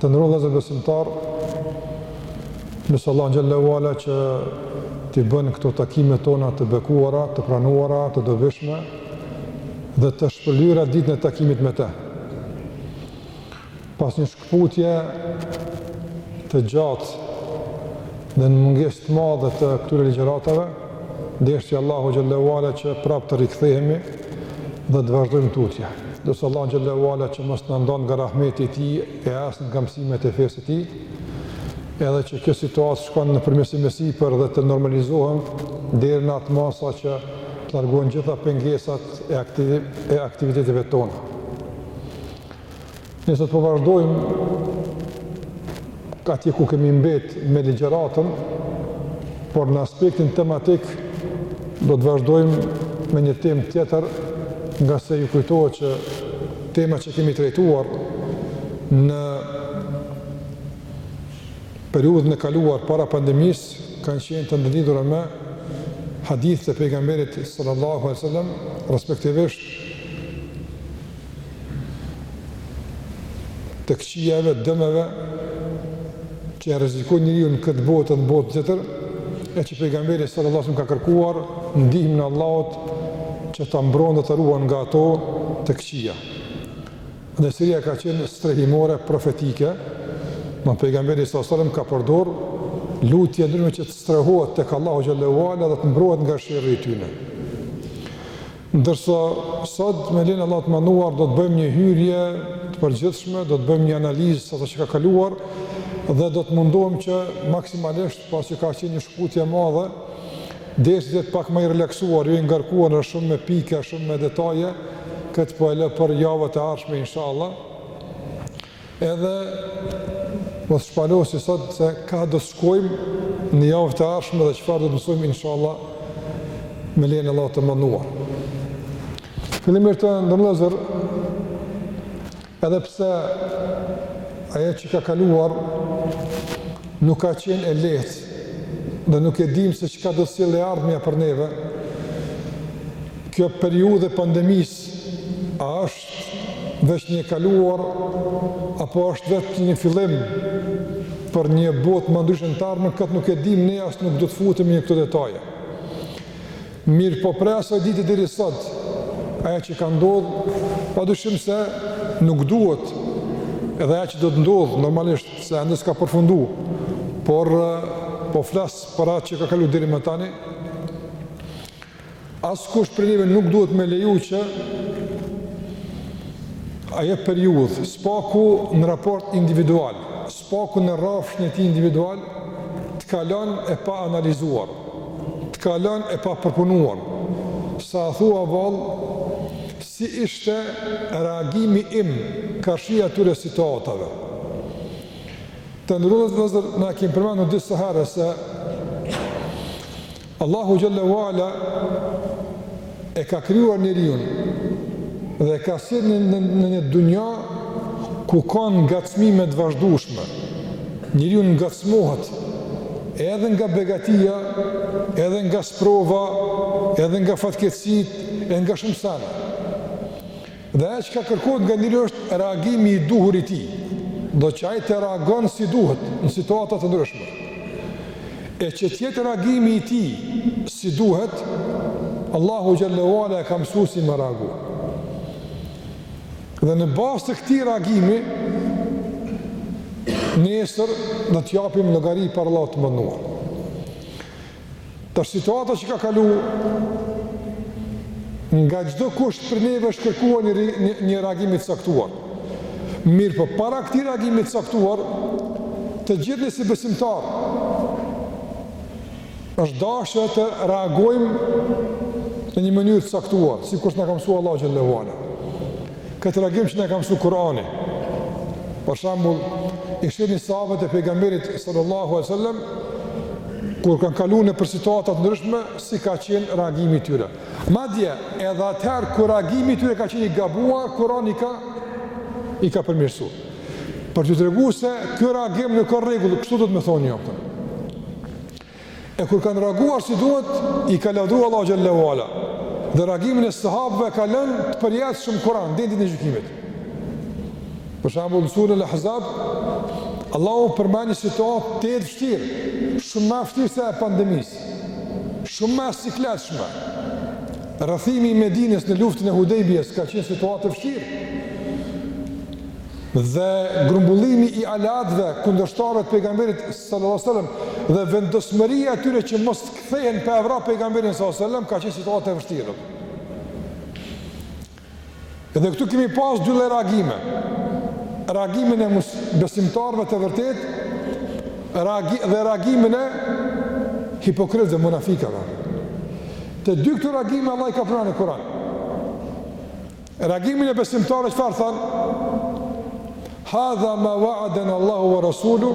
Të nderuar vëllezër besimtarë, lus Allahun xhelle ue ala që t'i bënë këto takime tona të bekuara, të pranuara, të dobishme dhe të shpërblyera ditën e takimit me te. Pas një shkëputje të gjatë dhe në mungesë të madhe të këtyre ligjëratave, Deshi Allahu xhelle ue ala që prapë të rikthehemi dhe të vazhdojmë tutje. Lus Allahun xhelle ue ala që mos na ndan nga rahmeti i tij e as nga mësimet e fesë së tij. Edhe që kjo situatë shkon në përmirësim e sipër dhe të normalizohemi deri në atë masë që të largohen gjitha pengesat e, aktiv e aktiviteteve tona. Ne sot po vazhdojmë atje ku kemi mbet me ligjëratën, por në aspektin tematik do të vazhdojmë me një temë tjetër, ngase ju kujtohet që temat që kemi trajtuar në periudhën e kaluar para pandemisë kanë qenë të ndërlidhura me hadithet e pejgamberit sallallahu alaihi wasallam respektivisht te këqijave, dëmeve që e rrezikojnë njeriun në këtë botë e në botën tjetër, e që pejgamberi sallallahu alajhi wasallam ka kërkuar ndihmën e Allahut që ta mbron dhe ta ruan nga ato të këqija. Dhe seria ka qenë strehimore profetike, ma pejgamberi sallallahu alajhi wasallam ka përdorur lutje të ndryshme që të strehohet tek Allahu xhelle ue ala dhe të mbrohet nga sherri i tyre. Ndërsa sot me lejen e Allahut të madhëruar do të bëjmë një hyrje të përgjithshme, do të bëjmë një analizë asaj që ka kaluar dhe do të mundohem që maksimalisht pasi që ka qenë një shkëputje e madhe të jetë pak më i relaksuar, jo i ngarkuar shumë me pika, shumë me detaje këtë po e lëmë për javët e ardhshme inshallah Edhe po e shpalosim sot se kah do të shkojmë në javët e ardhshme dhe çfarë do të mësojmë inshallah me lejen e Allahut të madhëruar. Fillimisht të nderuar vëllezër edhe pse ajo që ka kaluar nuk ka qenë e lehtë dhe nuk e dimë se çka do të sjellë e ardhmja për neve. Kjo periudhë e pandemisë a është veç një e kaluar apo është vetëm një fillim për një botë më ndryshe, normal këtë nuk e dimë ne as nuk do të futemi në këto detaje. Mirëpo prej asaj dite deri sot, aja që ka ndodh, pa dyshim se nuk duhet edhe aja që do të ndodhë, normalisht se ende s'ka përfundu, por po flas për atë që ka kalu deri më tani, Askush prej neve nuk duhet me leju që ajo periudhë, së paku në raport individual, së paku në rrafshin e tij individual, të kalon e pa analizuar, të kalon e pa përpunuar. Sa thua vallë, si ishte reagimi im karshi atyre situatave? Të nderuar vëllezër, na kemi përmend disë herë se Allahu xhel-le ue ala e ka krijuar njeriun dhe e ka sjell në, në, në një dunja ku kanë ngacmime të vazhdueshme. Njeriu ngacmohet edhe nga begatia, edhe nga sprova, edhe nga fatkeqësitë, edhe nga shumë sene. Dhe ajo çka kërkohet nga njeriu është reagimi i duhur i tij. Do që ai të reagon si duhet në situata të ndryshme. E që të jetë reagimi i tij si duhet, Allahu xhel-le ue ala e ka mësuar si me reagu. Dhe në bazë të këtij reagimi nesër do të japim llogari para Allahut të madhëruar. Tash situata që ka kalu nga çdokush prej neve është kërkuar një një, një reagim i caktuar. Mirëpo para këtij reagimi të caktuar, të gjithë si besimtarë është dashur të reagojmë në një mënyrë të caktuar, sikurse na ka mësuar Allahu xhel-le ue ala Këtë reagim që na ka mësuar Kurani. Për shembull, i shihni sahabët e pejgamberit sallallahu alajhi wasallam kur kanë kaluar nëpër situata të ndryshme, si ka qenë reagimi i tyre. Madje edhe atëherë kur reagimi i tyre ka qenë i gabuar, Kurani i ka, i ka përmirësuar. Për të treguar se ky reagim nuk o n'rregull, kështu duhet me thonë, jo, E kur kanë reaguar si duhet, i ka lavdru Allahu xhel-le ue ala. Dhe reagimin e sahabëve e ka lënë të përjetshëm n'Kuran, deri n'ditën e gjykimit. Për shembull në surën Al-Ahzab, Allahu përmend një situatë të vështirë, shumë më vështirë se e pandemisë. Shumë më e sikletshme. Rrethimi i Medinës në luftën e Hudejbijës ka qenë situatë e vështirë. Dhe grumbullimi i aleatëve kundërshtarëve të pejgamberit sallallahu alajhi wasallam dhe vendosmëria e tyre që mos të kthehen pa e vra pejgamberin sallallahu alajhi wasallam ka qenë situatë e vështirë. Dhe këtu kemi pas dy lloj reagime. Reagimin e besimtarëve të vërtetë, reagi dhe reagimin e hipokritëve, munafikëve. Të dy këto reagime Allah i ka përmend në Kur'an. Reagimin e besimtarëve, çfarë thanë? Hadha ma wa'adana Allahu wa rasulu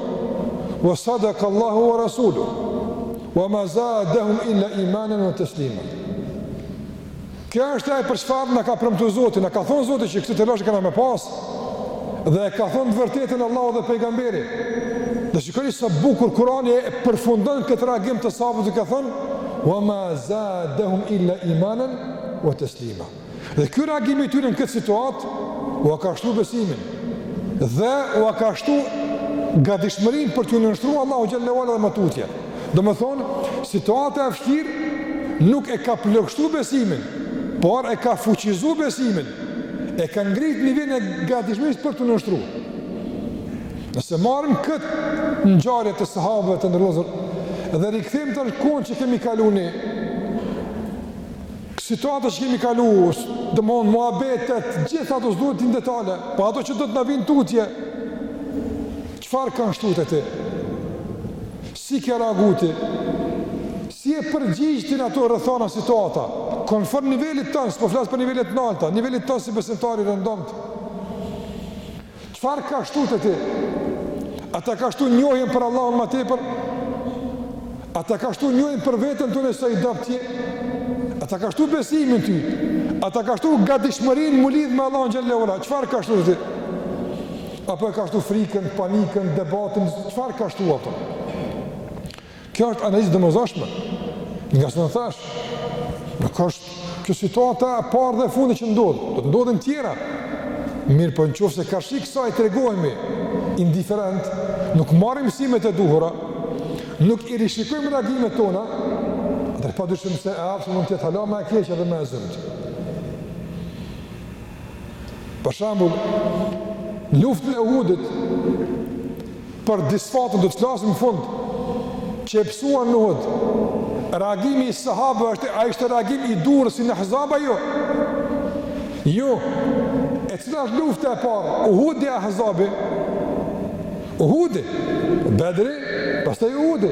wa sadaqa Allahu wa rasulu wa ma zadahum illa imanan wa taslima. Kjo është ajo për çfarë na ka premtu Zoti, na ka thonë Zoti që këto telashe kanë me pas. Dhe e ka thonë të vërtetën Allahu dhe pejgamberi. Dhe shikoni sa bukur Kurani e përfundon këtë reagim të sahabëve duke thonë: "Wa ma zadahum illa imanan wa taslima." Dhe ky reagim i tyre në këtë situatë ua ka shtu besimin dhe ua ka shtu gatishmërinë për t'ju nënshtru Allahut xhele ue ala dhe më tutje. Domethonë, situata e vështirë nuk e ka plogështu besimin, por e ka fuqizu besimin, e ka ngrit nivelin e gatishmërisë për t'u nënshtru. Nëse marrim këtë ngjarje të sahabëve të nderuar dhe rikthehemi te koha që kemi kalu ne, Situata që kemi kalu, domthon muhabetet, gjithë ato s'du me hi në detale, po ato që do të na vinë tutje, çfarë kanë shtu te ti? Si ke reagu ti? Si ju përgjigj ti në ato rrethana situata? Konform nivelit tënd, s'po flas për nivele t'nalta, nivelit tënd si besimtar i rëndomtë. Çfarë ka shtu te ti? A ta ka shtu njohjen për Allahun ma tepër? A ta ka shtu njohjen për veten tënde sa i dobët je? A ta ka shtu besimin ty? A ta ka shtu gadishmërinë m'u lidhë me Allahun xhele ue ala? Çfarë ka shtu te ti? Apo e ka shtu frikën, panikën, debatin? Çfarë ka shtu ato? Kjo është analizë e domosdoshme. Ngase, thashë, nuk osht kjo situata e parë dhe e fundit që ndodh, do të ndodhin tjera. Mirëpo në qoftë se karshi kësaj tregohemi indiferent, nuk marrim msimet e duhura, nuk i rishikojmë reagimet tona, atëherë pa dyshim se e ardhmja mund t'jetë hala ma e keqe dhe ma e zymtë. Për shembull, luftën e Uhudit për disfatën do të flasim në fund, që e pësuan në Uhud. Reagimi i sahabëve është, a ishte reagim i duhur si në Ahzab apo jo? Jo. E cila është lufta e parë? Uhudi a Ahzabi? Uhudi. Bedri, pastaj Uhudi.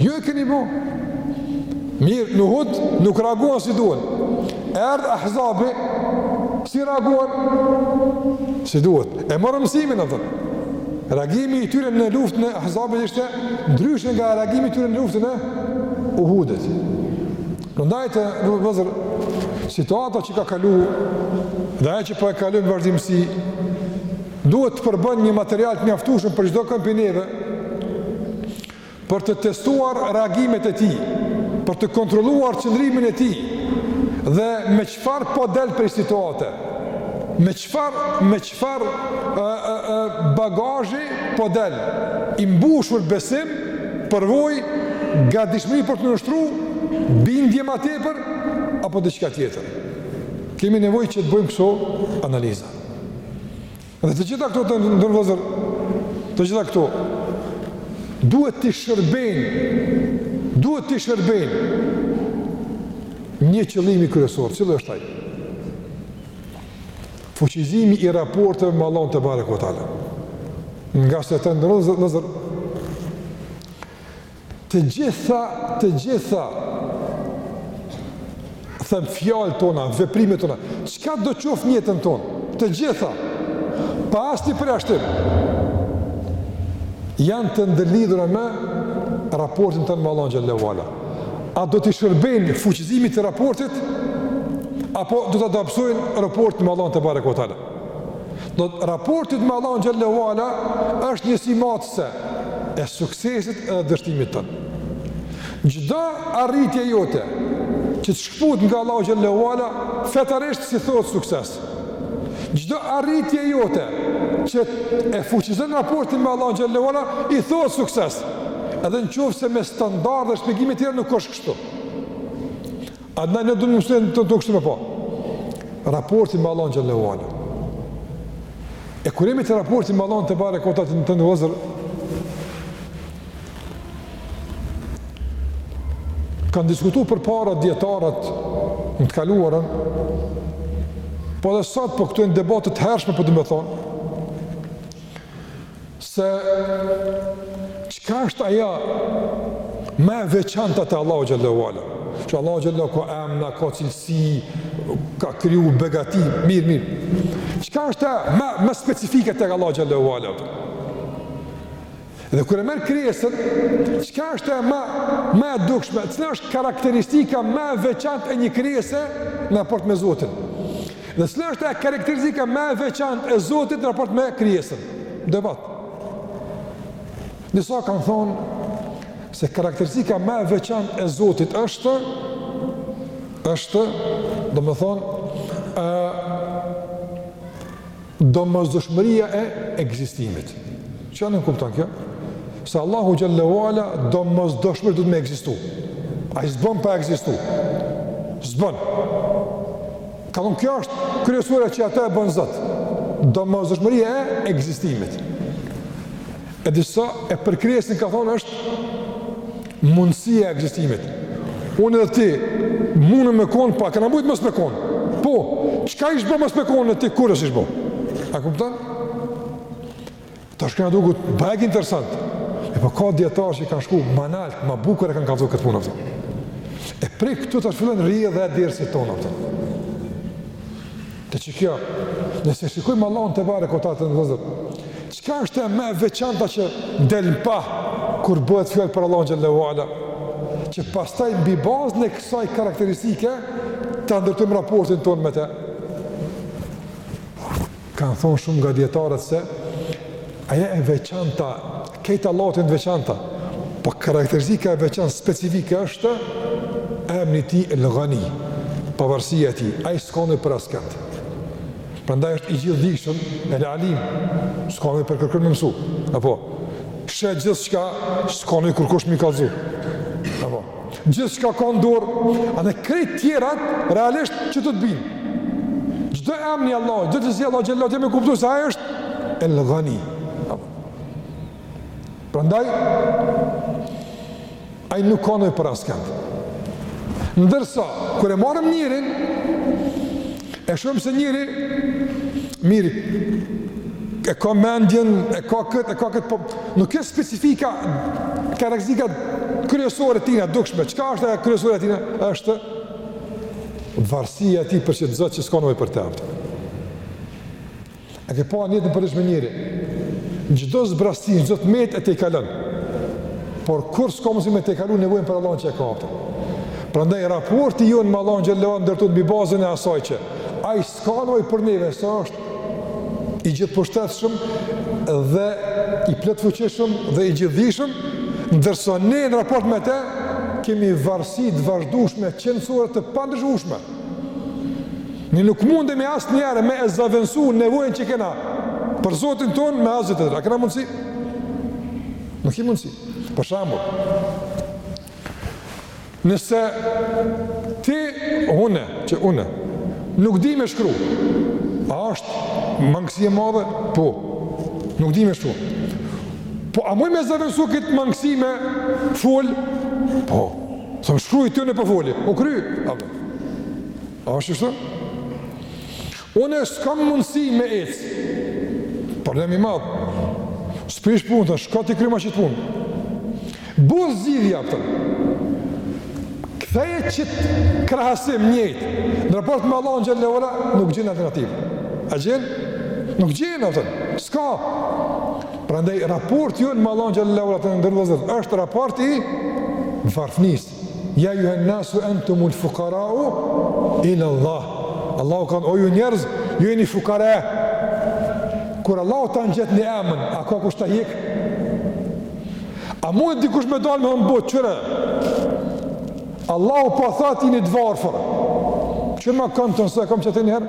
Ju e keni bo. Mirë, në Uhud nuk reaguan si duhet. Erdh Ahzabi, si reaguan? Si duhet. E morën mësimin ata. Reagimi i tyre në luftën e Ahzabit ishte ndryshe nga reagimi i tyre në luftën e Uhudit. Prandaj, vllezër, situata që ka kalu dhe ajo që po e kalojmë në vazhdimësi, duhet të përbën një material të mjaftushëm për çdo kënd prej neve, për të testuar reagimet e tij, për të kontrolluar qëndrimin e tij dhe me çfarë po del prej situate, me çfarë me çfarë ë ë ë bagazhi po del, i mbushur besim, përvojë, gatishmëri për t'u nënshtru, bindje ma tepër apo diçka tjetër. Kemi nevojë që të bëjmë këso analiza. Dhe të gjitha këto të nderuar vëllezër, të gjitha këto, duhet t'i shërbejnë, duhet t'i shërbejnë një qëllimi kryesor, cili është ai? Fuqizimi i raporteve me Allahun tebareke ve teala. Ngase të nderuar vëllezër, Të gjitha, të gjitha, them fjalët tona, veprimet tona, çka do qoftë në jetën tonë, të gjitha, pa asnjë përjashtim, janë të ndërlidhura me raportin tonë me Allahun xhele ve ala. A do t'i shërbejnë fuqizimit të raportit apo do ta dobësojnë raportin me Allahun tebareke ve teala? Domethënë raporti me Allahun xhele ve ala është njësi matëse se e suksesit edhe dështimit tënd. Çdo arritje e jote, që të shkëput nga Allahu xhele ve ala, fetarisht s'i thohet sukses. Çdo arritje e jote, që e fuqizon raportin me Allahun xhele ve ala, i thohet sukses. Edhe në qoftë se me standarde dhe shpjegime tjera nuk është kështu. A na ne do të mësojmë të të kështu me po? Raporti me Allahun xhele ve ala. E kur jemi te raporti me Allahun tebareke ve teala të nderuar vëllezër. Kanë diskutu përpara dijetarët në të kaluarën. Po edhe sot po këto janë debate të hershme por domethënë. Se çka është ajo ma e veçanta te Allahu xhele ve ala. Që Allahu xhele ve ala ka emna, ka cilësi, ka kriju begati, mirë, mirë. Çka është ajo ma specifike te Allahu xhele ve ala? Dhe kur e merr krijesën, çka është ajo ma e dukshme? Cila është karakteristika ma e veçantë e një krijese në raport me Zotin? Dhe cila është ajo karakteristika ma e veçantë e Zotit në raport me krijesën? Debat. Disa kanë thonë se karakteristika ma e veçantë e Zotit është është, domethënë, ë domosdoshmëria e ekzistimit. Çka nënkupton kjo? Se Allahu xhele ve ala domosdoshmëri duhet me ekzistu. Ai s'bon pa ekzistu. S'bon. Kanë thonë kjo është kryesorja që ata e bon Zot. Domosdoshmëria e ekzistimit. E disa e përkrahin kan thonë është mundësia e egzistimit. Unë dhe ti mundëm me konë, po, kena mujtë mos me konë. Po, çka ish bo mos me konë unë ti, kurgjo s'ish bo? A kupton? Tash ktu po duket bajagi interesant. E po ka dijetarë që i kanë shku ma naltë, ma bukër e kanë kap këtë punë, a kupton. E prej këtu tash fillon rrjedha e dersit tonë, a kupton. Dhe që kjo, nëse shikojmë Allahun të bare këta të në Çka është e më e veçanta që del në pah kur bëhet fjalë për Allahun xhele ue ala? Që pastaj mbi bazën e kësaj karakteristike ta ndërtojmë raportin tonë me të. Kan thon shumë nga dijetarët se ajo e veçanta, krejt Allahu t'veçanta, po karakteristika e veçantë specifike është emri i tij El-Ghani, pavarësia e tij, ai s'ka nevojë për askënd. Prandaj është i gjithëdijshëm, El-Alim, s'ka nevojë për kërkën me mësu, apo, sheh gjithçka, s'ka nevojë kërkush me i kallzu, apo, gjithçka ka n'dorë, edhe krejt tjerat, realisht, që do t'bin, çdo emën i Allahut, çdo cilësi e Allahut, t'jep me kuptu, se ai është, El-Ghani, apo, prandaj, Ai nuk ka nevojë për askënd. Ndërsa kur e marrim njerin, e shohim se njeri mirë e ka mendjen, e ka këtë, e ka këtë, po nuk është specifika karakteristika kryesore e tina dukshme. Çka është ajo kryesore e tina? Është varësia e tij për atë Zot që s'ka nevojë për të. E ke pa në jetën e përditshme njeri, çdo zbrastin, çdo të metë e tejkalon. Por kurrë s'ka mundësi me tejkalu nevojën për Allahun që e ka, a kupton. Prandaj raporti jonë me Allahun xhele ue ala ndërtohet mbi bazën e asaj që ai s'ka nevojë për neve, se është i gjithëpushtetshëm dhe i plotfuqishëm dhe i gjithëdijshëm, ndërsa ne në raport me te kemi varsi t'vazhdushme qenësore të pandryshushme. Ne nuk mundemi asnjëherë me e zavënsu nevojën që kena për Zotin tonë me asgjë tjetër. A kena mundësi? Nuk ki mundësi. Për shembull, nëse ti une, që une, nuk di me shkru, a është mangësi e madhe? Po, nuk di me shkru. Po, a mund me zavënsu këtë mangësi me fol? Po, S't'shkruj ty unë po foli, u kry. Apo. A është kështu? Unë s'kam mundësi me ecë. Problem i madh. S'prish punë, të shko t'i kry ma qitë punë. U bo zgjidhja, a kupton. Ktheje qitë krahasim njëjtë. Në raport me Allahun xhele ue ala, nuk gjen alternativë. A gjen? Nuk gjen, a kupton. S'ka. Prandaj raporti jonë me Allahun xhel-le ue ala të nderu vllezër është raporti i varfnisë. Ja ejjuhen-nasu entumul fukarau ilallah. Allahu ka thanë o ju njerëz, ju jeni fukara. Kur Allahu ta ngjet ni emën, a ka kush ta hjek? A mund dikush me dalë me humbo çyre? Allahu po thotë jeni të varfër. Çu më kanë tonë se kam çetë një herë?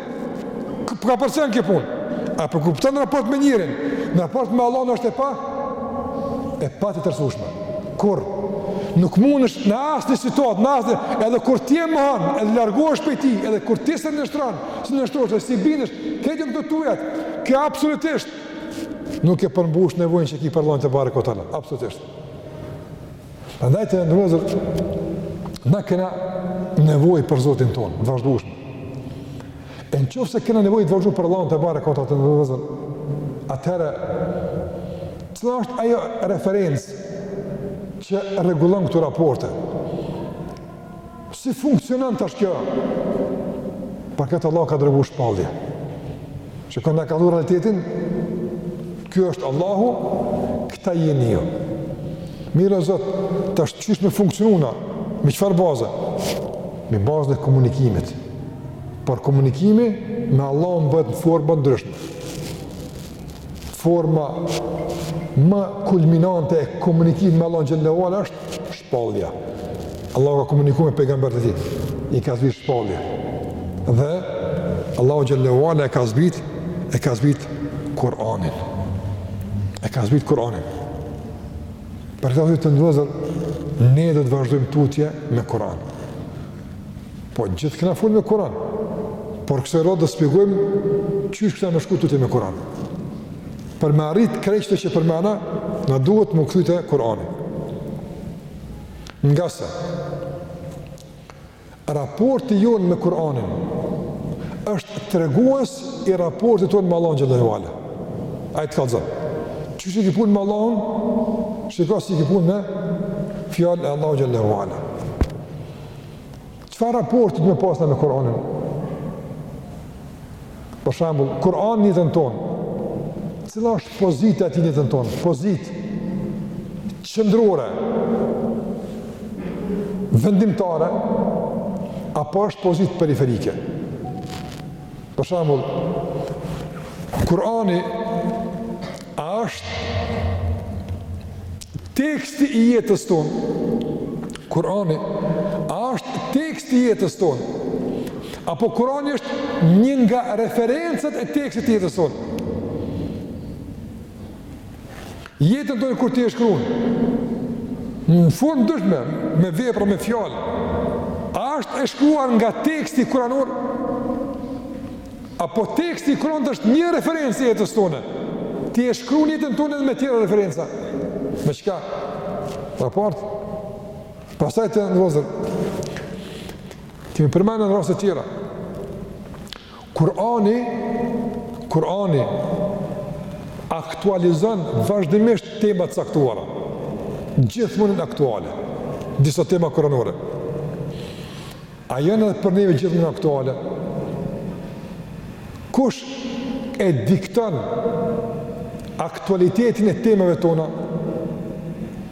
Kapërcen kjo punë? A po kupton raport me njerin? Në raport me Allahun është e pa e patjetërsueshme. Kur nuk mundesh në asnjë situatë, në asnjë, edhe kur ti e mohon, edhe largohesh prej tij, edhe kur ti s'e nënshtron, s'i nënshtrohesh dhe s'i bindesh, këto këto tuja, kjo absolutisht nuk e përmbush nevojën që ki për Allahun tebareke ue teala. Absolutisht. Andaj të nderu vllezër, na kena nevojë për Zotin tonë, të vazhdushme. E në qoftë se kena nevojë të vazhdu për Allahun tebareke ue teala, të nderu vllezër, atëherë, cila është ajo referencë që rregullon këto raporte? Si funksionon tash kjo? Për këtë Allahu ka dërgu shpallje. Që na ka kallxu realitetin, ky është Allahu, këta jeni ju. Mirë, Zot, tash qysh me funksionu na, me çfarë baze? Me bazën e komunikimit. Por komunikimi me Allahun bëhet në forma të ndryshme. Forma më kulminante e komunikimit me Allahun xhel-le ue ala është shpallja. Allahu ka komuniku me pejgamberin e tij, i ka zbrit shpallje. Dhe Allahu xhel-le ue ala e ka zbrit e ka zbrit Kur'anin. E ka zbrit Kur'anin. Për këtë të nderu vllezër ne do të vazhdojmë tutje me Kur'an. Po gjithë kena fol me Kur'an. Por kësaj radhe do shpjegojmë qysh këta me shku tutje me Kur'an. Për me arrit krejt qeto që përmena, na duhet me u kthy te Kur'ani. Ngase raporti jonë me Kur'anin është tregues i raportit tonë me Allahun xhel-le ue ala. Ai të kallzon. Qysh i ki punët me Allahun? Shiko si i ki punët me fjalën e Allahut xhel-le ue ala. Çfarë raporti me pas na me Kur'anin? Për shembull, Kur'ani në jetën tonë. Cila është pozita e tij në jetën tonë? Pozitë qëndrore, vendimtare, apo është pozitë periferike? Për shembull, Kur'ani A është teksti i jetës tonë, Kurani, a është teksti i jetës tonë, apo Kurani është një nga referencat e tekstit i jetës tonë? Jetën tonë kur ti e shkruun, në formë të dukshme, me me vepra, me fjallë, a është e shkruar nga teksti kuranor? Apo teksti i Kuranit është një referencë e jetës tone. Ti e shkruan jetën tone me tjera referenca. Me çka? Raport. Pastaj të nderuar. E kemi përmend në raste të tjera. Kurani Kurani aktualizon vazhdimisht tema të caktuara. Gjithmonë aktuale. Disa tema kuranore. A janë edhe për neve gjithmonë aktuale? Kush e dikton aktualitetin e temave tona?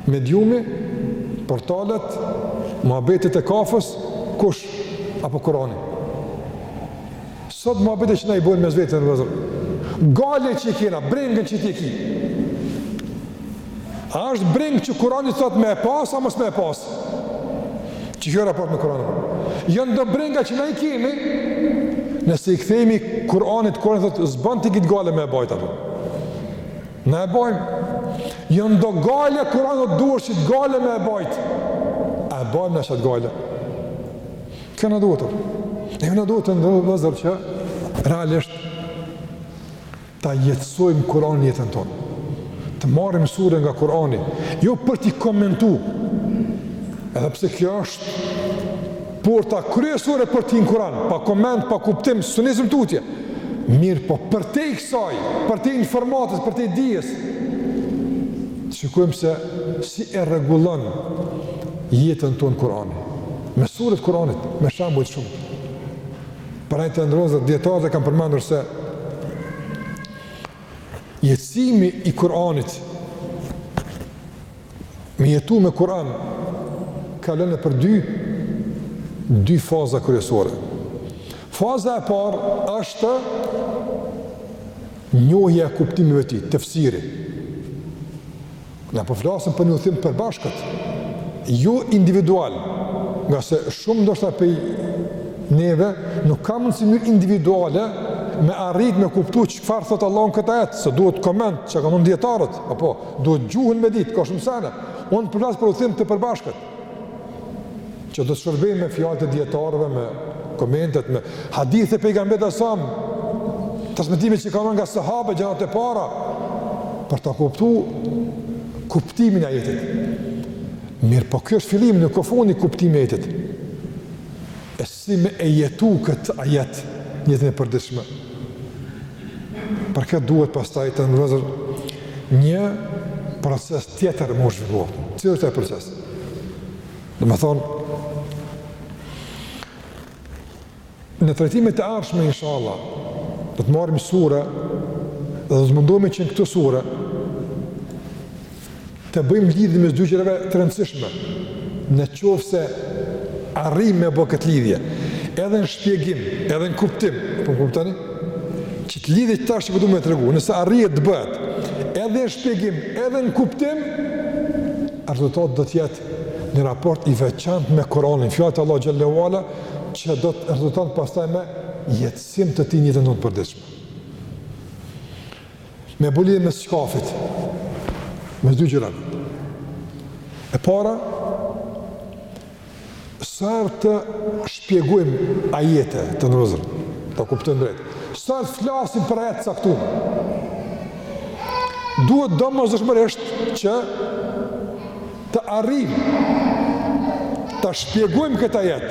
Mediumi, portalet, muhabetet e kafës, kush apo Kurani? Sot muhabete që na i bojnë mes vetes vëllezër. Gajle që i kena, brengën që ti e ki. A është brengë që kurani të thotë me e pas, a mos me e pas? Që kjo raport me kurani. Janë do brenga që na i kemi, nëse i kthehemi kuranit, kurani të thotë, s'ban ti kit gajle me e bajt. Na e bajmë. Janë do gajle, kurani të duhet qit gajle me e bajtë. A e bajmë na at gajle? Kjo na duhet të nderuar. Na duhet të nderuar vëllezër që realisht ta jetësojmë Kur'anin në jetën tonë. Të marrim sure nga Kur'ani. Jo për t'i komentu. Edhe pse kjo është porta kryesore për të hy në Kur'an. Pa koment, pa kuptim, s'mund të ecim tutje. Mirëpo përtej kësaj, përtej informatës, përtej dijes. Të shikojmë se si e rregullon jetën tonë Kur'ani. Me suret e Kur'anit, me shembuj shumë. Prandaj të nderuar, dijetarët e kanë përmendur se jetësimi i Kur'anit me jetu me Kur'an kalon nëpër dy dy faza kryesore. Faza e parë është njohja e kuptimeve të tij, tefsiri. Ne po flasim për një udhëtim të përbashkët, jo individual, ngase shumë ndoshta pej neve nuk ka mundësi në mënyrë individuale me arrit me kuptu çfarë thotë Allah në këtë ajet, se duhet koment çka ka thonë dijetarët, apo duhet gjuhën me ditë, ka shumë sene, unë po flas për udhëtim të përbashkët. që do të shërbejmë me fjalët e dietarëve me komentet me hadithet e pejgamberit a.s. transmetime që kanë nga sahabët gjeneratat e para për ta kuptuar kuptimin e ajetit. Mirë, po kjo është fillimi, nuk o fundi kuptimi i ajetit. Si me e jetu këtë ajet në jetën e përditshme? Për këtë duhet pastaj të nderuar një proces tjetër me u zhvillu. Cili është ai proces? Domethënë në trajtimet e ardhshme inshallah do të marrim sure dhe do të mundohemi që në këto sure Të bëjmë lidhje mes dy gjërave të rëndësishme. Në qoftë se arrijmë me bë këtë lidhje, edhe në shpjegim, edhe në kuptim, po kuptoni? Qët lidhje tash që po du me e tregu, nëse arrihet të bëhet, edhe në shpjegim, edhe në kuptim, rezultati do të jetë një raport i veçantë me Kur'anin, fjalët e Allahu xhallahu ala, që do të rezulton pastaj me jetësim të tij në jetën tonë të përditshme. me bo lidhje mes qkafit, mes dy gjërave. E para, sa herë të shpjegojmë ajete të nderuar, ta kuptojmë drejtë, sa herë të flasim për ajete të caktume, duhet domosdoshmërisht që të arrijmë ta shpjegojmë këtë ajet,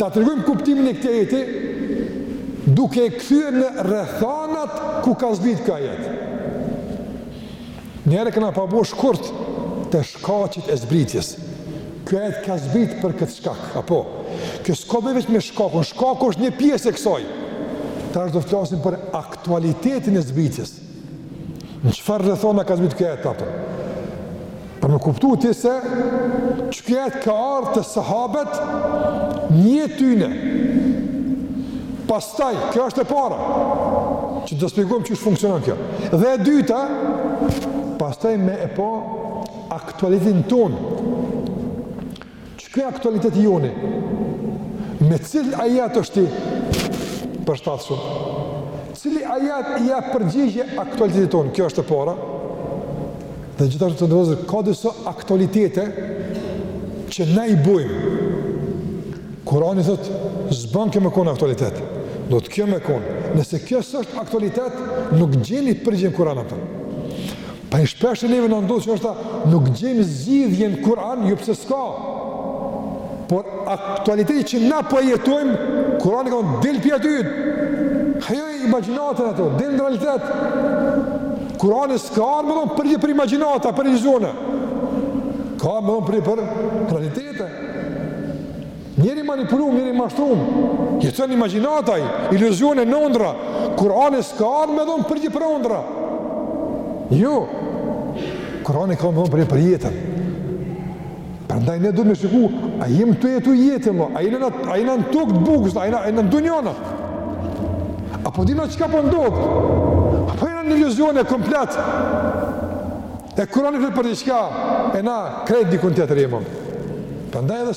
ta tregojmë kuptimin e këtij ajeti duke e kthyer në rrethanat ku ka zbrit ky ajet. Njëherë kena pa bo shkurt te shkaqet e zbritjes. Ky ajet ka zbrit për këtë shkak, apo? Kjo s'ka të bëjë veç me shkakun, shkaku është një pjesë e kësaj. Tash do të flasim për aktualitetin e zbritjes. Në çfarë rrethona ka zbritur ky ajet apo? Për me kuptu ti se qaj ajet ka ardhur te sahabët në jetë të tyne. Pastaj, kjo është e para që do ta shpjegojmë qysh funksionon kjo. Dhe e dyta, pastaj me e pa aktualitetin tonë Qiky aktualiteti joni, me cilin ajet është i përshtatshëm? Cili ajet i jep përgjigje aktualitetit tonë? Kjo është e para. Dhe gjithashtu të nderuar, ka disa aktualitete që ne i bojmë. Kurani thotë, s'bën kjo me konë aktualitet. Duhet kjo me konë. Nëse kjo s'është aktualitet, nuk gjeni përgjigje në Kuran. Paj shpesh neve na ndodh që ashtu nuk gjejmë zgjidhje n'Kur'an, jo pse s'ka. Por aktualiteti që na po jetojmë, Kur'ani ka thonë del pi aty. Ajo imagjinatën ato, del në realitet. Kur'ani s'ka ardhë me dhonë përgjigje për imagjinata, për iluzjone. Ka ardhë me dhonë përgjigje për realitete. Njeri i manipulum, njeri i mashtrum, jeton n'imagjinata, n'iluzione, n'ondrra, Kurani s'ka ardhë me dhonë përgjigje për ondrra. Jo, Kurani ka me dhonë përgjigje për jetën. Prandaj ne duhet me shiku, a jem tu jetu jetën, ma, a jena në tokë të bukës, a jena në dunjona. A po dina çka po ndodh? A po jena në iluzione komplet? E Kurani flet për diçka, e na krejt dikun tjetër jemi. Prandaj edhe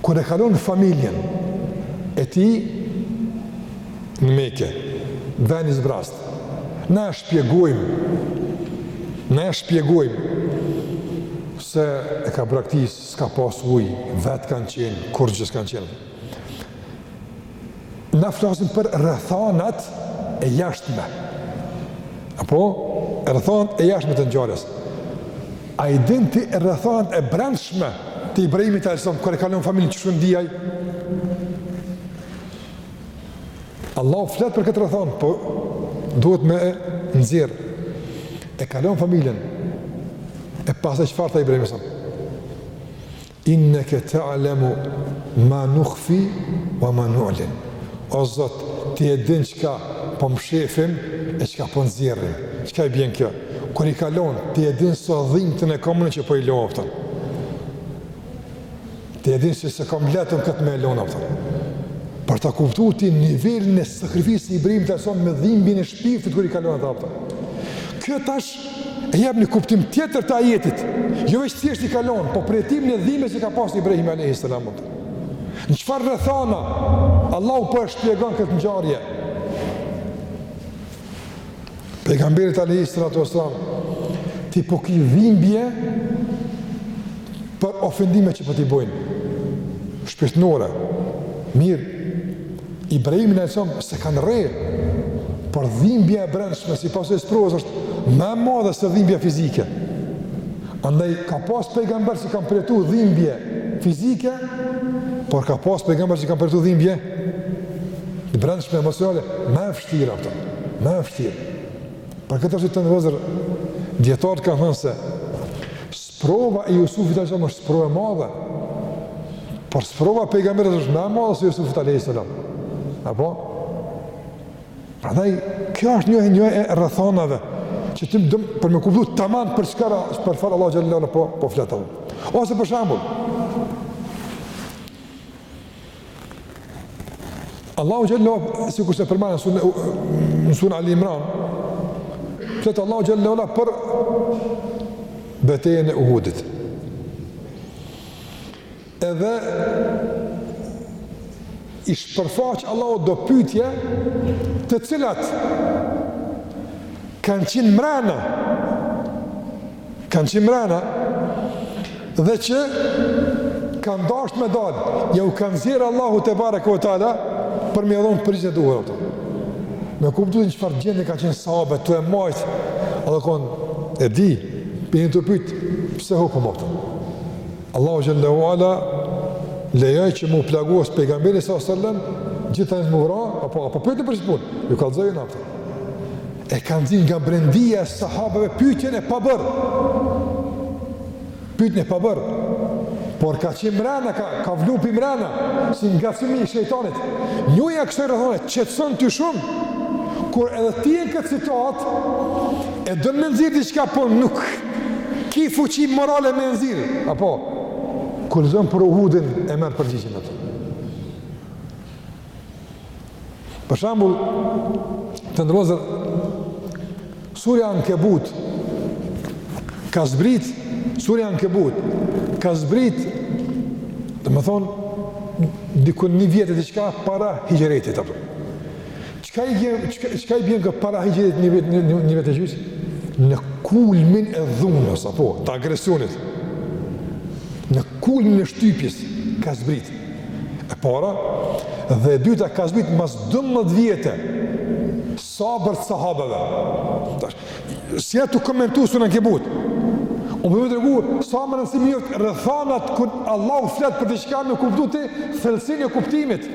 Kur e ka lon familjen e tij në Mekë, vend i zbrazt, na e shpjegojmë, na e shpjegojmë, se e ka braktis, s'ka pas uj, vetë kanë qenë, kurrgjë s'kanë qenë. na flasim për rrethanat e jashtme. Apo rrethanat e jashtme të ngjarjes. A i din ti rrethanat e brendshme të Ibrahimit alayhis salam kur e ka lon familjen qysh u ndi ai? Allahu flet për këtë rrethanë, po duhet me nxjerr. E ka lon familjen. E pastaj çfarë tha Ibrahim alayhis salam? Inneke te'lemu ma nukhfi wa ma nu'lin O Zot, Ti e din çka po mshefim e çka po nxjerrim. Çka i bjen kjo? Kur i ka lon, Ti e din sa dhimbtë e kam unë që po i lo a po, ta. Ti e din se s'e kam lehtë unë këtë me i lon a po, ta. Për ta kuptu ti nivelin e sakrificës së Ibrahimit alayhis salam me dhimbjen e shpirtit kur i ka lon ata a po, ta. Kjo tash e jep një kuptim tjetër të ajetit. Jo veç thjesht i ka lon, po përjetimin e dhimbjes që ka pas Ibrahim alayhis salam. Në çfarë rrethana Allahu po e shpjegon këtë ngjarje? Pejgamberit alejhi salatu wa salam ti po ki dhimbje për ofendime që po t'i bojnë. Shpirtënore. Mirë. Ibrahimin alejhi selam s'e kanë rreh, por dhimbja e brendshme, si pasojë e sprovës, është më e madhe se dhimbja fizike. Andaj, ka pas pejgamber që kanë përjetu dhimbje fizike, por ka pas pejgamber që kanë përjetu dhimbje të brendshme emocionale, më e vështirë, a po, më e vështirë. Për këtë arsye, të nderuar vëllezër, dijetarët kanë thënë se, Sprova e Jusufit a.s. është sprova e madhe, por sprova e pejgamberit është ma e madhe se Jusufit a.s. Apo? Prandaj, kjo është një, njohja e rrethanave, që t'i dimë, për me kuptu tamam për çka, për çfarë Allahu Xhele ue ala po, po flet. Ose për shambull, Allahu Xhele ue ala, sikurse përmend, në suren Ali Imran, fletë Allahu Gjellewala për betejën e Uhudit. Edhe i shpërfaqë Allahu do pytje të cilat kanë qenë mrena Kanë qenë mrena dhe që kanë dashtë me dalë, jau ka nxjerrë Allahu tebareke ue teala, për me dhonë përgjigjen e duhur ato. Me kuptu në çfarë gjendje kanë qenë sahabet, tu e majtë, edhe kanë, e di, për një të pytë, pse për mërë Allahu Xhele ue ala, lejoi që m'u plagos pejgamberi s.a.s. gjithë të një të m'u vra, apo, apo pëjtë për gjithë punë, ju ka dhëzëjë në aftër. E ka nxjerrë nga brendia e sahabeve pytjen e pabërë. Pytjen e pabërë. Por ka qenë mrena, ka, ka vlu për mrena, si ngacmim i shejtanit. Njohja kështu e rrethanave, qetëson ty shumë, kur edhe ti je në këtë situatë, e don me nxjerrë diçka, por nuk ki fuqi morale me nxjerrë. Apo, kur lexon për Uhudin, e merr përgjigjen atë. Për shembull, të nderuar vllezër, surja Ankebut, ka zbrit, surja Ankebut, ka zbrit, domethonë, dikun një vjet e diçka para hixhretit, apo. Qka i bjen, qka, qka i bjen kjo para hixhretit një vjet një, një, një vjet e gjysë? Në kulmin e dhunës, apo, të agresionit. Në kulmin e shtypjes, ka zbrit. e para, dhe e dyta ka zbrit mas 12 vjete sabri të sahabeve. S'jam tu komentu suren Ankebut, po me tregu, sa me rëndësi me i njoft rrethanat kur Allahu flet për diçka me kuptu ti, thellësinë e kuptimit.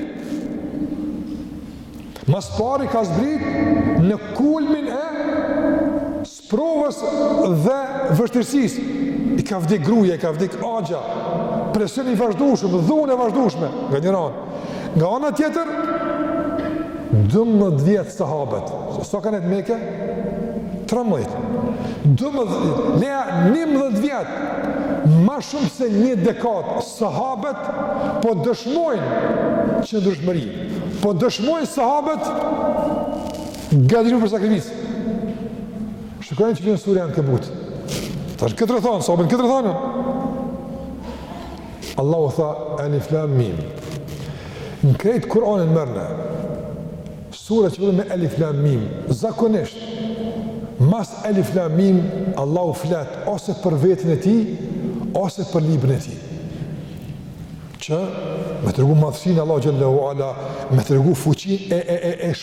Ma s'pari ka zbrit në kulmin e Sprovës dhe vështirësisë i ka vdek gruja, i ka vdek axha, presion i vazhdushëm, dhunë e vazhdushme, nga njëra anë. Nga ana tjetër, dymbëdhjetë vjet sahabet, sa, sa ka nejt n'Mekë? Trembëdhjetë. Dymbëdhjetë vjet, leje njëmbëdhjetë vjet, ma shumë se një dekadë, sahabet po dëshmojnë qëndrueshmëri, po dëshmojnë sahabet Gatishëm për sakrificë. Shikojeni qysh vjen surja Ankebut. Tash n'këtë rrethanë, sahabët n'këtë rrethanë. Allahu tha, elif lam mim. Në krejt Kur'anin merrni, suret që fillojnë me elif lam mim, zakonisht, mas elif lam mim, Allahu flet ose për veten e tij, ose për librin e tij. Që me tregu madhështinë, Allahu xhel-le ve ala, me tregu fuqinë e, e, e, e, e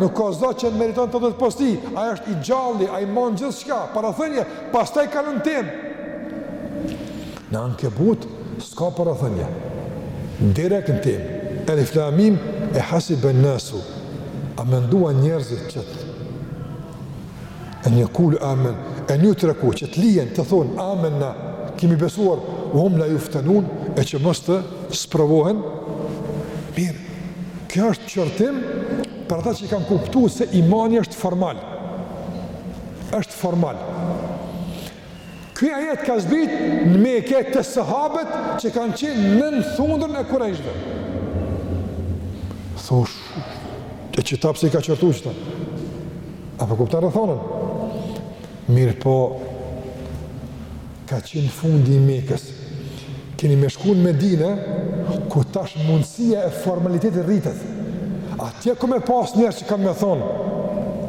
Nuk ka zot që meriton të adhurohet pos tij, ai është i gjalli, ai mban gjithçka, parathënie, pastaj kalon n'temë. Në Ankebut s'ka parathënie. Direkt në temë. Elif lam mim e hasiben nasu. A menduan njerëzit që të en jekulu amen, en jutreku që të lihen të thonë amenna, kemi besuar, ue hum la juftenun, e që mos të sprovohen, mirë, kjo është Qortim, për ata që e kanë kuptu se imani është formal. është formal. Ky ajet ka zbrit në Meke te sahabët që kanë qenë nën thundrën e kurejshëve. Thush, e qëta pse i ka qortu qëta. A po kupton rrethanën? Mirëpo, Ka qenë fundi i Mekës. Keni me shku në Medine, ku tash mundësia e formalitetit rritet. Atje ka me pas njerëz që kanë me thonë,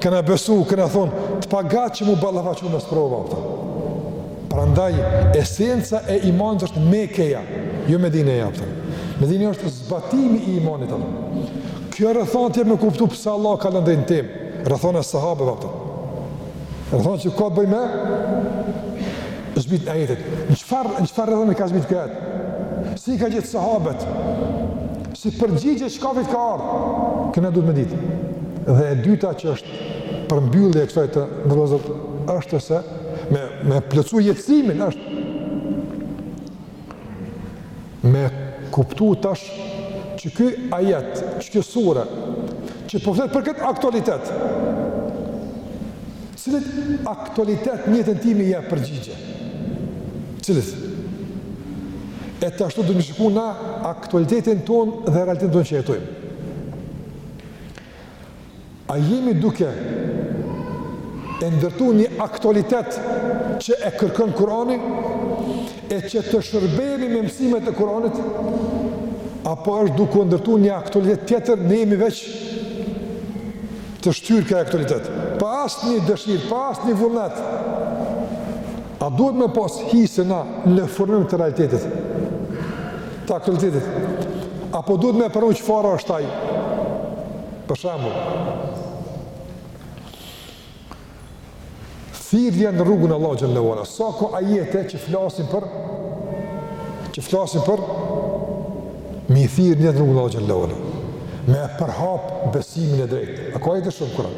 kena besu, kena thonë, të pagat që m'u ballafaqu me sprova. Prandaj, esenca e imanit është Mekeja, jo Medineja, a kupton. Medine është zbatimi i imanit. Kjo rrethanë të jep me kuptu pse Allahu kalon drejt n'temë, rrethana e sahabëve, a kupton. Rrethana që ka bë me zbrit ajetet. Në çfarë, në çfarë rrethane e ka zbrit këtë ajet? Si i ka gjet sahabët? Si përgjigje e çkafit ka ardhë? Këtë na duhet me ditë. Dhe e dyta që është përmbyllje e kësaj të nderuar vëllezër, është ose me, me plotësu jetësimin, është Me kuptu tash që ky ajet, që kjo sure, që po flet për këtë aktualitet, cilit aktualitet njëjtën timi ja përgjigje? Cilit? E tash duhet me shiku na aktualitetin tonë dhe realitetin tonë që jetojmë. A jemi duke e ndërtu një aktualitet që e kërkon Kurani e që të shërbemi me mësimet e Kuranit? Apo është duke u ndërtu një aktualitet tjetër, ne jemi veç të shtyrë kah ai aktualitet? Pa asnjë dëshirë, pa asnjë vullnet, a duhet me pas hise na në formim të realitetit? të aktualitetit, apo duhet me pru çfarë është ai, për shembull, thirrja në rrugën e Allahut xhel-le ve ala, sa ko ajete që flasin për, që flasin për, mbi thirrjen në rrugën e Allahut xhel-le ve ala, me përhap besimin e drejtë, a ko ajete shumë Kuran?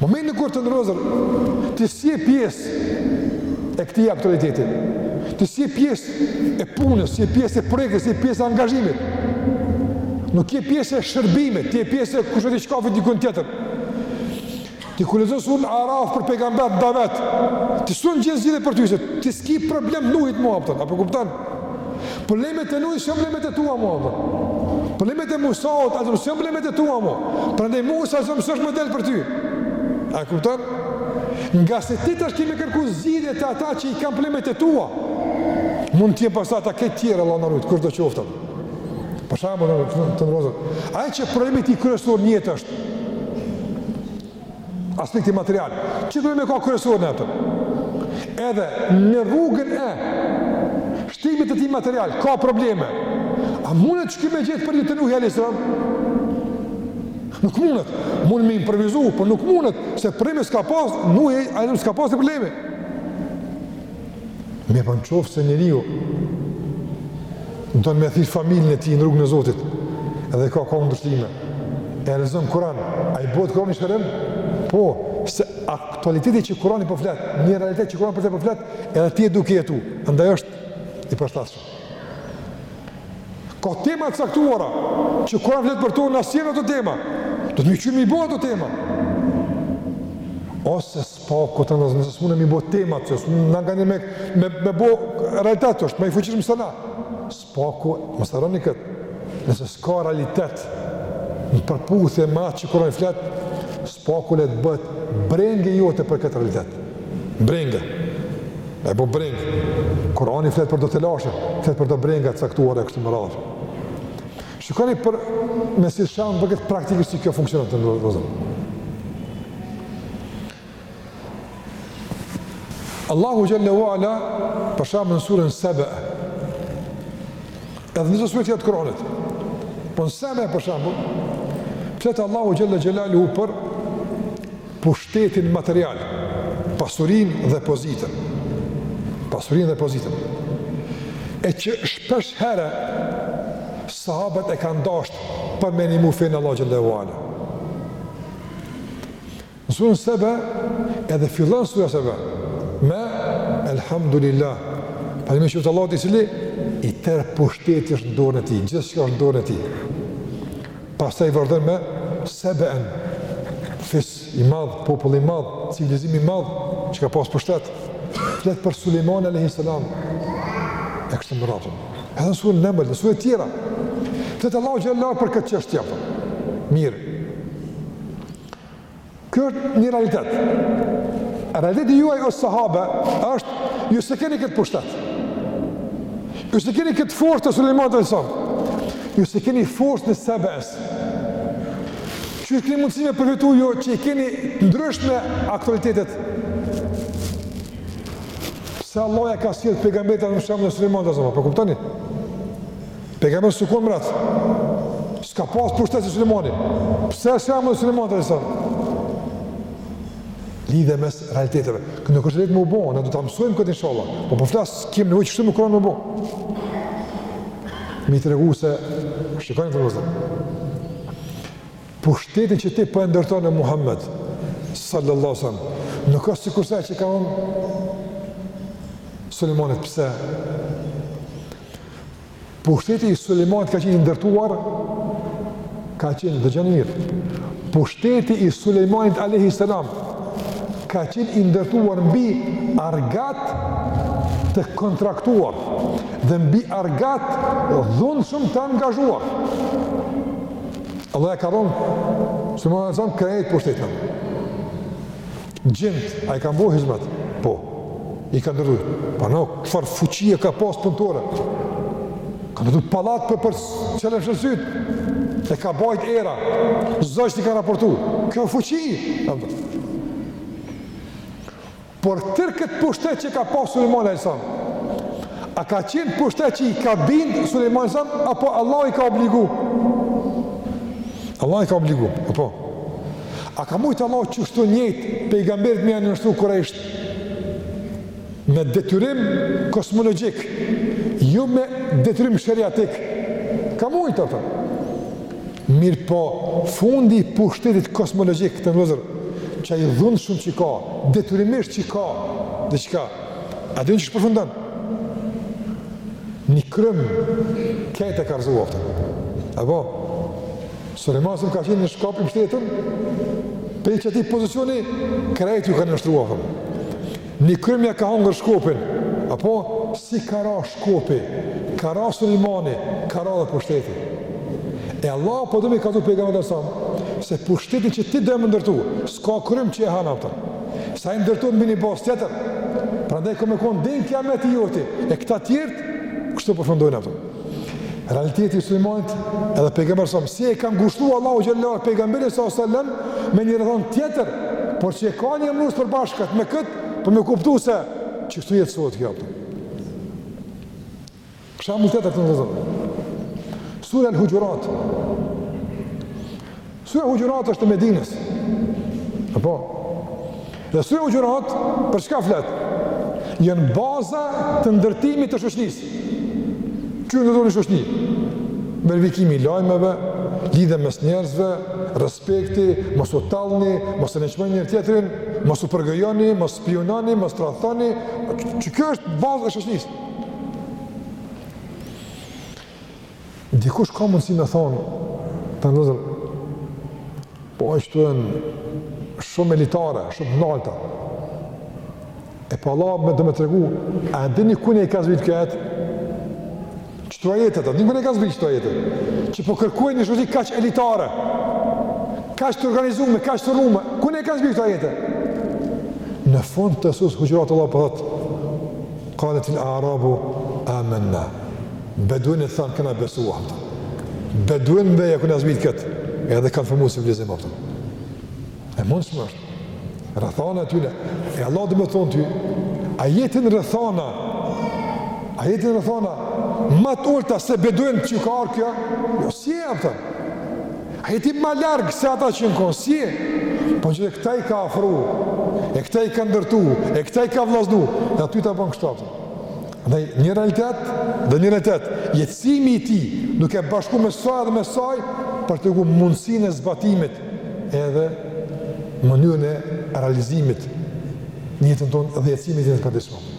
Momentin kur të nderu vllezër, ti s'je pjesë e këtij aktualiteti, ti s'je pjesë e punës, s'je pjesë e përpjekjes, s'je pjesë e angazhimit, nuk je pjesë e shërbimit, ti je pjesë e kushedi çkafit dikun tjetër. Ti kur lexon suren Araf për pejgamberët, davet, ti s'un gjen zgjidhje për ty, se ti s'ki problemin e Nuhit mo, a kupton, a po kupton? Problemet e Nuhit s'janë problemet e tua më, Allah. Problemet e Musaut, ato s'janë problemet e tua më. Prandaj Musa alejhi selam s'është model për ty. A kupton? Ngase ti tash ki me kërku zgjidhje te ata që i kanë problemet e tua. Mund të jenë pastaj ata këta tjerë, Allahu na rujtë, kushdo qoftë. Për shembull, të nderu vllezër, ai që problemi i tij kryesor në jetë është, aspekti material, qëllim e ka kryesor në jetë. Edhe në rrugën e shtimit të tij material, ka probleme. A mundet çka me gjet prej te Nuhi alejhi selam? Nuk mundet. Mund me improvizu, por po nuk mundet, se problem s'ka pas, Nuhi alejhi selam s'ka pas këto probleme. Mirëpo në qoftë se njeriu do me thirr familjen e tij në rrugën e Zotit, edhe ka kundërshtime, e lexon Kur'anin, a i bëhet Kur'ani shërim? Po, se aktualiteti që Kur'ani po flet, një realitet që Kur'ani për te po flet, edhe ti je duke jetu, andaj është i përshtatshëm. Ka tema të caktuara, që Kur'ani flet për to, na s'jemi ato tema, duhet mi kriju, mi bo ato tema. Ose Së paku, të nderu vllezër, nëse s'munemi mi bo temat, që s'munemi nganjëherë me, me, me bo realitet, është më i fuqishëm se na. Së paku, mos harroni këtë, nëse s'ka realitet, në përputhje me atë që Kurani flet, së paku le të bëhet brengë jote për këtë realitet. Brengë. Me bo brengë. Kurani flet për do telashe, flet për do brenga të caktuara e kështu me radhë. Shikoni për me sill shembull edhe këtë praktikisht si kjo funksionon, të nderu vllezër. Allahu xhel-le ve ala për shembull në suren Sebe edhe në disa sure tjera të Kuranit. Po në Sebe për shembull flet Allahu xhel-le xhelaluhu për pushtetin material, pasurinë dhe pozitën, pasurinë dhe pozitën, e që shpesh herë sahabët e kanë dashtë për me nimu fenë. Allahu xhele ue ala në surën sebe, edhe fillon surja sebe, me Elhamdulillah, falënderimi qoftë Allahut i cili, i tërë pushteti është në dorën e tij, gjithçka është në dorën e tij. Pastaj vazhdon me Sebe'en, fis i madh, popull i madh, civilizim i madh që ka pas pushtet. Flet për Sulejman alayhis salam. E kështu me radhë. Edhe n'surën Neml, në sure të tjera. Flet Allahu xhallahu për këtë çështje apo. Mirë. Ky është një realitet. Realiteti juaj o sahabe është ju s'e keni këtë pushtet. Ju s'e keni këtë forcë të Sulejmanit alejhi selam. Ju s'e keni forcën e Sebes. Që ju keni mundësi me përfitu, jo që i keni ndryshme aktualitetet. Pse Allahu ia ka sjellë pejgamberit shembull Sulejmanin alejhi selam, po kuptoni? Pejgamberi s'u kon mret. S'ka pas pushtet si Sulejmani. Pse shembull Sulejmanin alejhi selam? Lidhje mes realiteteve. Kënë nuk është rritë me u bo, ne do ta mësojmë këtë inshallah. Po po flas, kemë në vëqë shumë më kërën më bo. Me të tregu se, shikojnë të rëzën. Pushtetin që ti po e ndërton o Muhammed, sallallahu sallam, nuk është sikurse çka u kon i Sulejmanit, pse? Pushteti i Sulejmanit ka qenë i ndërtuar, ka qenë dëgjoni mirë. Pushteti i Sulejmanit alejhi selam ka qenë i ndërtuar mbi argat të kontraktuar dhe mbi argat dhunshëm të angazhuar. Allahu ia ka dhonë Sulejmanit alejhi selam krejt pushtetet. Xhinët, a i kanë bo hizmet? Po, i kanë ndërtu. Pa në, çfarë fuqie ka pas punëtore? Ka ndërtu pallat për për çelë e mshelë sytë. E ka bajt era. Zogjtë i kanë raportu. Kjo fuqi, ka më Por tërë këtë pushtet që ka pas Sulejmani alejhi selam, a ka qenë pushtet që i ka bind Sulejmani alejhi selam, apo Allah i ka obligu? Allah i ka obligu, apo? A ka mujtë Allahu qështu njejt pejgamberit me ia nënshtru kurejshët me detyrim kosmologjik, jo me detyrim sheriatik, ka mujtë, apo. Mirëpo fundi i pushtetit kosmologjik të nëzër, qaj i dhunshëm që ka, detyrimisht që ka, diçka, a e dini qysh përfundon? Një krym, këte e ka rrëzu, apo? Sulejmani ka qenë në shkop i pshtetun, prej qatij pozicioni, krejt ju kan nënshtrua, thëmë. Një krym ja ka hongër shkopin, apo si ka ra shkopi, ka ra Sulejmani, ka ra dhe pushteti. E Allah po do me i kallzu pejgamberit, se pushtetin që ti do me ndërtu, s'ka krym që e han, apo. Sa i ndërtum mbi ni bazë tjetër, prandaj ka me kon deri n'kjamet i joti, e këta tjertë, kështu përfundojnë, apo. Realiteti i Sulejmanit edhe pejgamberit, si e ka ngushllu Allahu xhallahu pejgamberin selam me një rrethan tjetër, por që e ka një mënyrë të përbashkët me kët, për me kuptu se qëkto ajete s'osht kjo. Për shembull tjetër të ndozon. Sura al-Hujurat. Sure Huxhurat është e Medinës. Apo. Dhe Sure Huxhurat për çka flet? Janë baza të ndërtimit të shoqnisë. Qysh ndërton ni shoqni? Verifikimi i lajmeve, lidhja mes njerëzve, respekti, mos u tallni, mos e nënçmoni njëri tjetrin, mos u përgojoni, mos spiunoni, mos tradhtoni. Që kjo është baza e shoqnisë. Dikush ka mundësi me thonë, të nëzër, po është shumë elitare, shumë të nalta. E pra Allahu do me tregu, a e din ku ne i ka zbritë këto ajete? Qëto ajetet, a e din ku ne i ka zbritë qëto ajete? Që po kërkojn një shoqni kaq elitare, kaq të organizume, kaq të formume, ku ne i ka zbritë këto ajete? Në fund të sures Huxhurat Allahu po thotë, Kaletil a'rabu amanna. Beduinët thanë kena besu. Beduinëve ja ka zbrit këtë, edhe kanë formu civilizim, apo. E mundshme është. Rrethana e tyne. E Allah do me thonë ty, a je ti n'rrethana? A je ti n'rrethana ma t'ulta se beduin që ka ardhur kjo? Jo, s'je, apo. A je ti ma larg se ata që jon kon? S'je. Po që e këta i ka afru, e këta i ka ndërtu, e këta i ka vlaznu, dhe aty ta ban kështu atë. Dhe një realitet, dhe një realitet, jetësimi i tij, duke e bashku mesazhin e mesazhit, për tregu mundësinë e zbatimit, edhe mënyrën e realizimit, në jetën tonë dhe jetësimit në përditshmëri.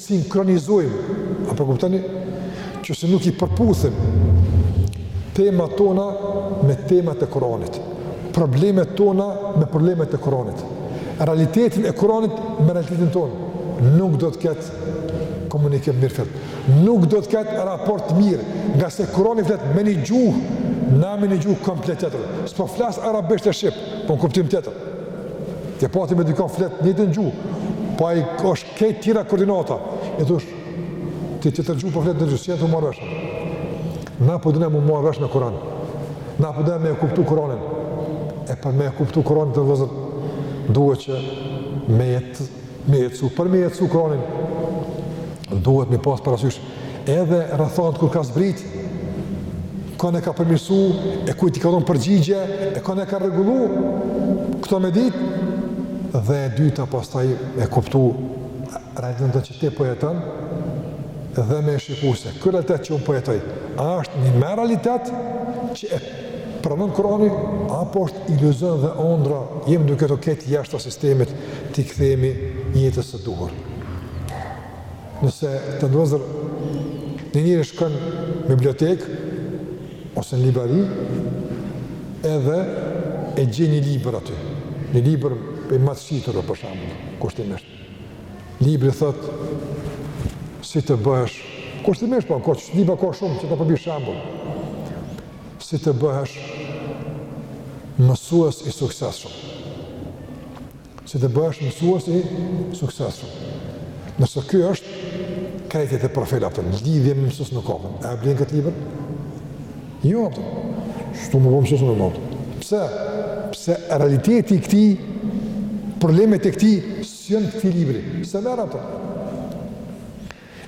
sinkronizojmë, a po kuptoni, qëse nuk i përputhim temat tona me temat e Kur'anit, problemet tona me problemet e Kur'anit, realitetin e Kur'anit me realitetin tonë, nuk do të ketë komunikim mirëfilltë. Nuk do të ketë raport mirë, ngase Kur'ani flet me një gjuhë, na me një gjuhë komplet tjetër. S'po flas arabisht e shqip, po n'kuptim tjetër. Nejpari me dikon flet njejtën gjuhë, po ai është Krejt tjera koordinata, i thush, ti tjetër gjuhë po flet po në gjuhë, si e të marrë veshë? Na po dona mu marrë veshë me Koran, na po dona me e kuptu Koranin, e për me e kuptu Koranin të nderuar, duhet që me jetë, me jetësu, për me jetësu Koranin, duhet me pasë parasysh, Edhe rrethanat kur ka zbrit, kon e ka përmirësu, e kujt i ka dhonë përgjigje, e kon e ka rregullu këto me dit dhe e dyta pastaj e kuptu rrethanat që ti po jeton dhe me e shiku se ky realitet që un po jetoj, a është një me realitet që e pranon Kurani apo është iluzion dhe ondra, jemi duke jetu krejt jashtë sistemit t'i kthehemi jetës së duhur. Nëse të nderuar një njeri shkon në bibliotekë, ose në librari, edhe e gjen një libër aty, një libër për matë shqitërë, për shembull, kushtimisht. Libri thotë, si të bëhesh, kushtimisht, pa, po, ka që libra ka shumë, që të për bi shembull, si të bëhesh mësues i suksesshëm. Si të bëhesh mësues i suksesshëm. Nëse ky është krejt tjetër profil s'ka pasë lidhje me mësues, s'ka për e ble këtë libër? Jo. Shtu m'u bo mësues në kohë. Pse? Se realiteti i këtij problemet e këtij s'jon te ky libri. Se merr ato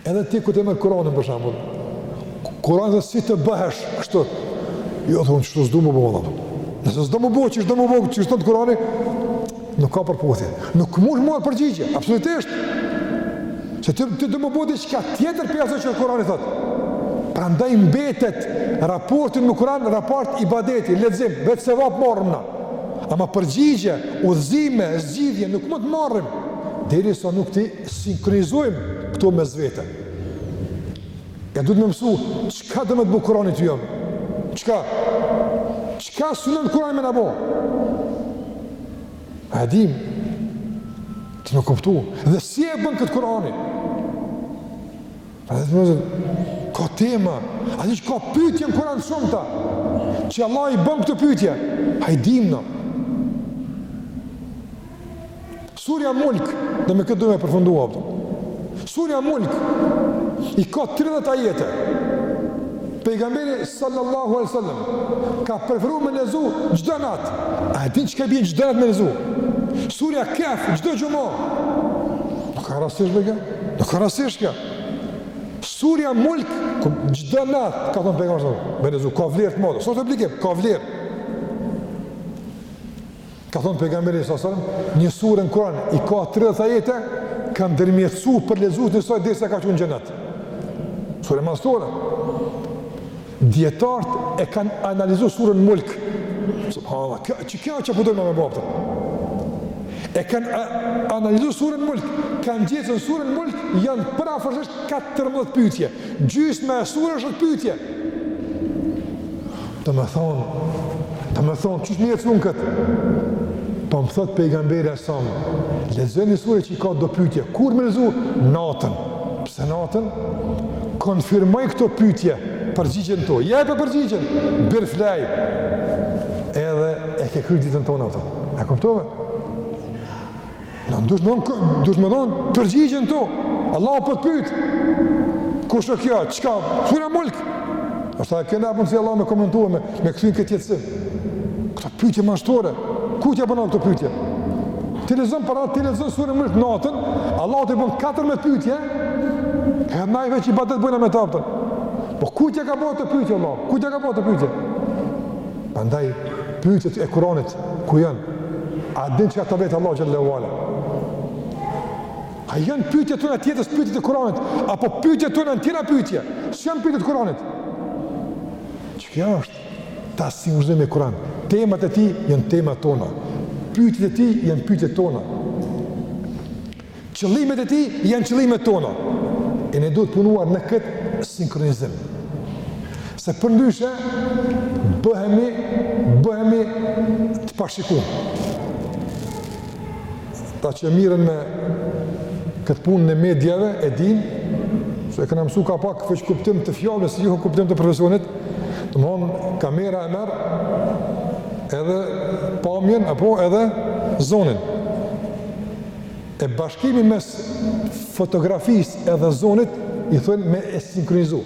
Edhe ti kur e merr Kur'anin për shembull. Kur'ani thotë si të bëhesh kështu. Jo thotë unë qështu s'du m'u bo valla. Nëse s'do m'u bo qysh thotë Kur'ani. Nuk ka përputhje. Nuk mund të marr përgjigje, absolutisht. Se ti ti do m'u bo diçka tjetër prej asaj që Kur'ani thotë. Prandaj mbetet raporti me Kur'an, raport ibadeti, lexim, veç sevap marrim na. Ama përgjigje, udhëzime, zgjidhje nuk mund të marrim derisa nuk t'i sinkronizojmë këto mes vete. E duhet me mësu, çka do me të bo Kurani të jam? Çka? Çka synon Kurani me na bo? A e dimë, a me kuptu, dhe si e bën këtë Kurani? Atëherë të nderuar, ka tema, atje që ka pytje në Kurani shumta, që Allahu i bon këto pytje, a i dimë na, Surja Mulk, dhe me këtë du me përfundu po. Surja Mulk i ka 30 ajete. Pejgamberi sallallahu alaihi wasallam ka preferu me lexu çdo natë. A e din çka bën çdo natë me lexu? Surja Kehf çdo xhuma. Nuk ka rastësi këtu. Nuk ka rastësi këtu. Surja Mulk çdo natë ka thonë pejgamberi sallallahu alaihi wasallam me lexu ka vlerë të madhe. Sot e blikim, ka vlerë. Ka thënë pejgamberi s.a.v.s., një sure në Kur'an i ka 30 ajete, ka ndërmjetësu për lexuesin e saj derisa e ka çu në xhenet. Sure madhështore. Dijetarët e kanë analizuar surën Mulk. Subhanallahu, çka, çka po dojna me ba me të. E kanë analizuar surën Mulk, kanë gjetur në surën Mulk janë përafërsisht 14 pyetje. Gjysma e surës është pyetje. Do me thonë, do me thonë, qysh me e kuptu këtë? Po më thotë pejgamberi a.s., lexo një sure që i ka do pytje, kur me lexu? Natën. Pse natën? Konfirmoj këto pytje, përgjigjen tu ja jep përgjigjen, bjer flej, edhe e ke kry ditën tonde, e kuptove? A dush me dhënë, dush me dhënë përgjigje këtu. Allahu po të pyt. Kush e kjo, çka, sura Mulk. Asht ta e kena punë, inshallah me komentu e me, me kthy në këtë jetësim. Këto pytje madhështore, kujt ja bon këto pytje? Ti lexon për atë, ti lexon suren Mulk natën, Allahu t'i bën 14 pytje, e na i veq ibadet bëjna me ta. Po kujt ja ka bo këto pytje, Allah? Kujt ja ka bo këto pytje? Prandaj, pytjet e Kuranit, Kur janë? A din çka të vet Allah xhelle ve ala? A janë pytje tona të jetës pytjet e Kuranit? Apo pytjet tona janë tjera pytje? S'janë pytjet e Kuranit? Çka është? Ta sinkronizojmë me Kuran. Temat e tij janë temat tona. Pytjet e tij janë pytjet tona. Qëllimet e tij janë qëllimet tona. E ne duhet punuar në këtë sinkronizim. Se përndryshe, bëhemi, bëhemi të pashikueshëm. Ata që mirren me këtë punë të mediave, e din, se e kena mësu kapak veç në kuptim të fjallës, se jo në kuptim të profesionit, do me thonë kamera e merr, edhe pamjen, apo edhe zonin. E bashkimi mes fotografisë edhe zonit i thojnë me e sinkronizu.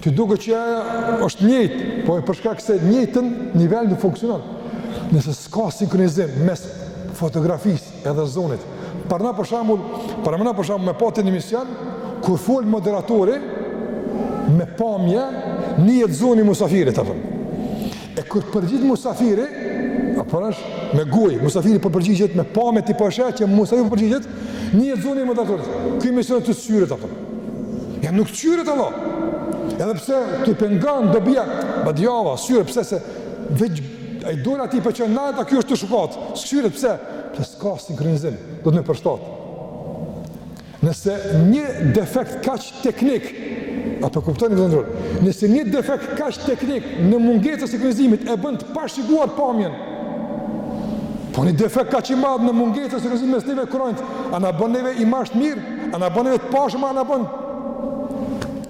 Ty të duket që ajo është njëjtë, po për shkak se në të njëjtin nivel në funksionon. Nëse s'ka sinkronizim mes fotografisë edhe zonit, paramendo për shembull, paramendo për shembull me pa ti një emision, kur fol moderatori, me pamje, nihet zoni musafirit, apo. E kur të përgjigjet musafiri, hap po flet me gojë, musafiri po përgjigjet me pamje ti po sheh që musafiri po përgjigjet, nihet zoni moderatorit. Ky emision të kqyret a po. Ja nuk kqyret apo. Edhe pse ti pengon dobia, badihava kqyre pse se veç ai dora ti po e çon nalt e ky është tu shkoqit. S'kqyret pse? Pse s'ka sinkronizim, do të na përshtat. Nëse një defekt kaq teknik, a po kuptoni vëllezër? Nëse një defekt kaq teknik në mungesë të sinkronizimit e bën të pashikuar pamjen, po një defekt kaq i madh në mungesë të sinkronizimit mes neve e Kuranit, a na bën neve imazh të mirë? A na bën neve të pashëm a na bën?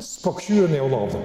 S'po kqyr ne Allahu.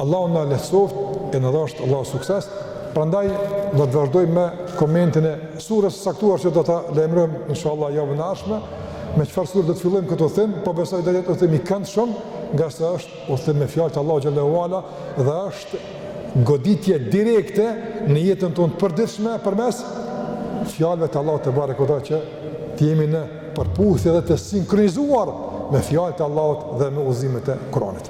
Allahu na lehtësoft e na dhashtë Allahu sukses. Prandaj do të vazhdojmë me komentin e surës së caktuar që do ta lajmërojmë inshallah javën e ardhshme. Me çfarë surë do të fillojmë këtë udhtim? Po besoj do të jetë udhtim i këndshëm, ngase është udhtim me fjalët e Allahut xhelle ue ala dhe është goditje direkte në jetën tonë të përditshme përmes fjalëve të Allahut tebareke ue teala që të jemi në përputhje dhe të sinkronizuar me fjalët e Allahut dhe me udhëzimet e Kuranit.